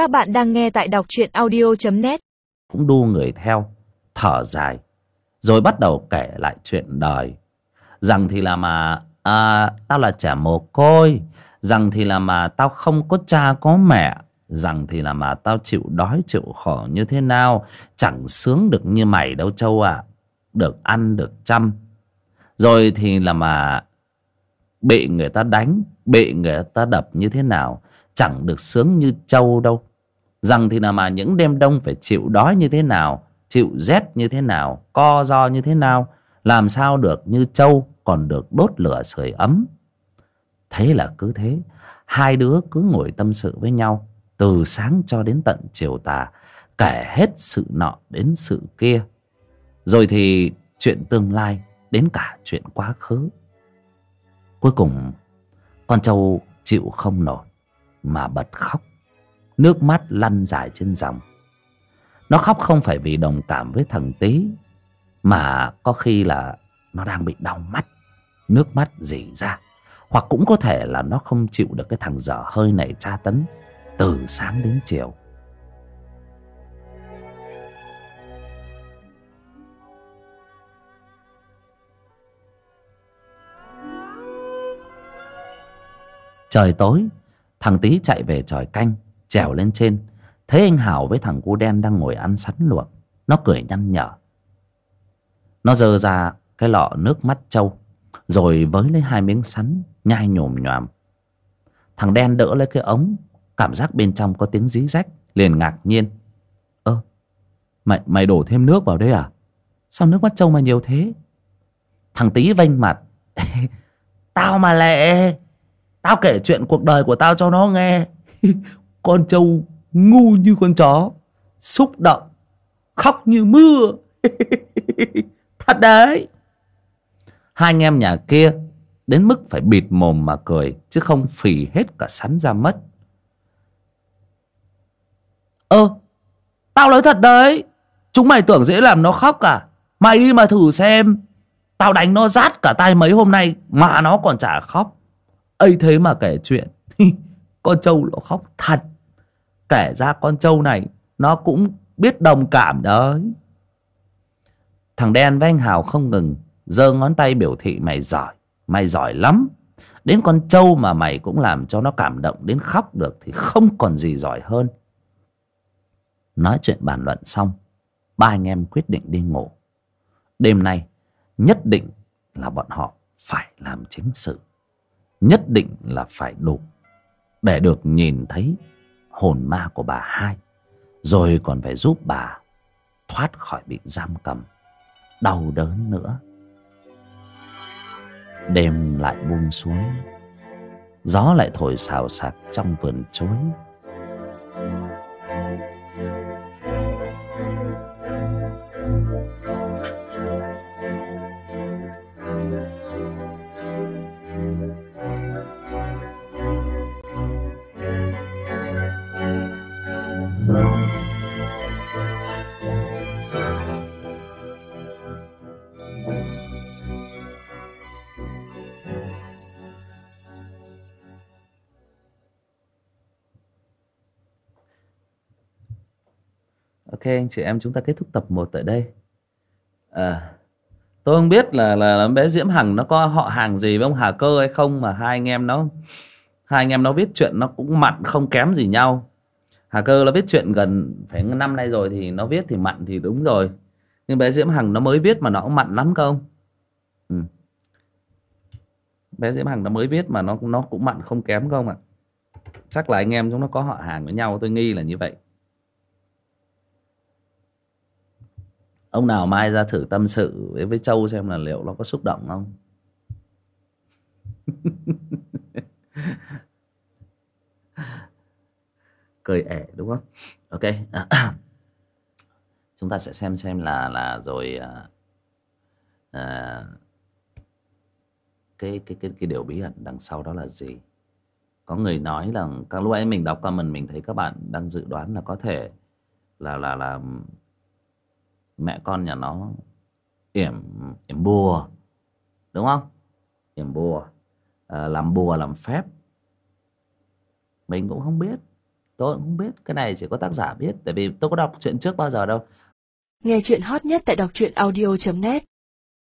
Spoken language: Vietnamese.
Các bạn đang nghe tại đọc truyện audio.net cũng đu người theo thở dài rồi bắt đầu kể lại chuyện đời. Rằng thì là mà à, tao là trẻ mồ côi rằng thì là mà tao không có cha có mẹ rằng thì là mà tao chịu đói chịu khổ như thế nào chẳng sướng được như mày đâu châu ạ. Được ăn được chăm. Rồi thì là mà bị người ta đánh bị người ta đập như thế nào chẳng được sướng như châu đâu rằng thì là mà những đêm đông phải chịu đói như thế nào, chịu rét như thế nào, co do như thế nào, làm sao được như trâu còn được đốt lửa sưởi ấm. Thế là cứ thế, hai đứa cứ ngồi tâm sự với nhau, từ sáng cho đến tận chiều tà, kể hết sự nọ đến sự kia. Rồi thì chuyện tương lai đến cả chuyện quá khứ. Cuối cùng, con trâu chịu không nổi mà bật khóc nước mắt lăn dài trên dòng. Nó khóc không phải vì đồng cảm với thằng tý, mà có khi là nó đang bị đau mắt, nước mắt rỉ ra. Hoặc cũng có thể là nó không chịu được cái thằng dở hơi này tra tấn từ sáng đến chiều. Trời tối, thằng tý chạy về tròi canh trèo lên trên. Thấy anh hảo với thằng cu đen đang ngồi ăn sắn luộc. Nó cười nhăn nhở. Nó giơ ra cái lọ nước mắt trâu, rồi với lấy hai miếng sắn, nhai nhồm nhòm. Thằng đen đỡ lấy cái ống, cảm giác bên trong có tiếng dí rách, liền ngạc nhiên. Ơ, mày mày đổ thêm nước vào đây à? Sao nước mắt trâu mà nhiều thế? Thằng Tý vênh mặt. Tao mà lệ. Tao kể chuyện cuộc đời của tao cho nó nghe. con trâu ngu như con chó, xúc động, khóc như mưa. Thật đấy. Hai anh em nhà kia đến mức phải bịt mồm mà cười, chứ không phì hết cả sắn ra mất. Ơ, tao nói thật đấy. Chúng mày tưởng dễ làm nó khóc à? Mày đi mà thử xem. Tao đánh nó rát cả tay mấy hôm nay, mà nó còn chả khóc. Ấy thế mà kể chuyện. Con trâu nó khóc thật kể ra con trâu này, nó cũng biết đồng cảm đấy. Thằng đen với anh hào không ngừng giơ ngón tay biểu thị, mày giỏi mày giỏi lắm. Đến con trâu mà mày cũng làm cho nó cảm động đến khóc được thì không còn gì giỏi hơn. Nói chuyện bàn luận xong, ba anh em quyết định đi ngủ. Đêm nay nhất định là bọn họ phải làm chính sự, nhất định là phải đủ để được nhìn thấy hồn ma của bà hai, rồi còn phải giúp bà thoát khỏi bị giam cầm, đau đớn nữa. Đêm lại buông xuống, gió lại thổi xào xạc trong vườn chuối. Ok anh chị em chúng ta kết thúc tập 1 tại đây. À, Tôi không biết là, là là bé Diễm Hằng nó có họ hàng gì với ông Hà Cơ hay không Mà hai anh em nó Hai anh em nó viết chuyện nó cũng mặn không kém gì nhau. Hà Cơ nó viết chuyện gần phải năm nay rồi Thì nó viết thì mặn thì đúng rồi. Nhưng bé Diễm Hằng nó mới viết mà nó cũng mặn lắm không ừ. Bé Diễm Hằng nó mới viết mà nó nó cũng mặn không kém không ạ. Chắc là anh em chúng nó có họ hàng với nhau, Tôi nghi là như vậy. Ông nào mai ra thử tâm sự với với châu xem là liệu nó có xúc động không? cười ẻ đúng không? Ok. Chúng ta sẽ xem xem là là rồi à, à, cái cái cái cái điều bí ẩn đằng sau đó là gì? Có người nói là các lúc ấy mình đọc comment mình thấy các bạn đang dự đoán là có thể là là là mẹ con nhà nó yểm yểm bùa đúng không? Yểm bùa. À, làm bùa làm phép. Mình cũng không biết tôi cũng không biết, cái này chỉ có tác giả biết, tại vì tôi có đọc chuyện trước bao giờ đâu. Nghe chuyện hot nhất tại đọc truyện audio.net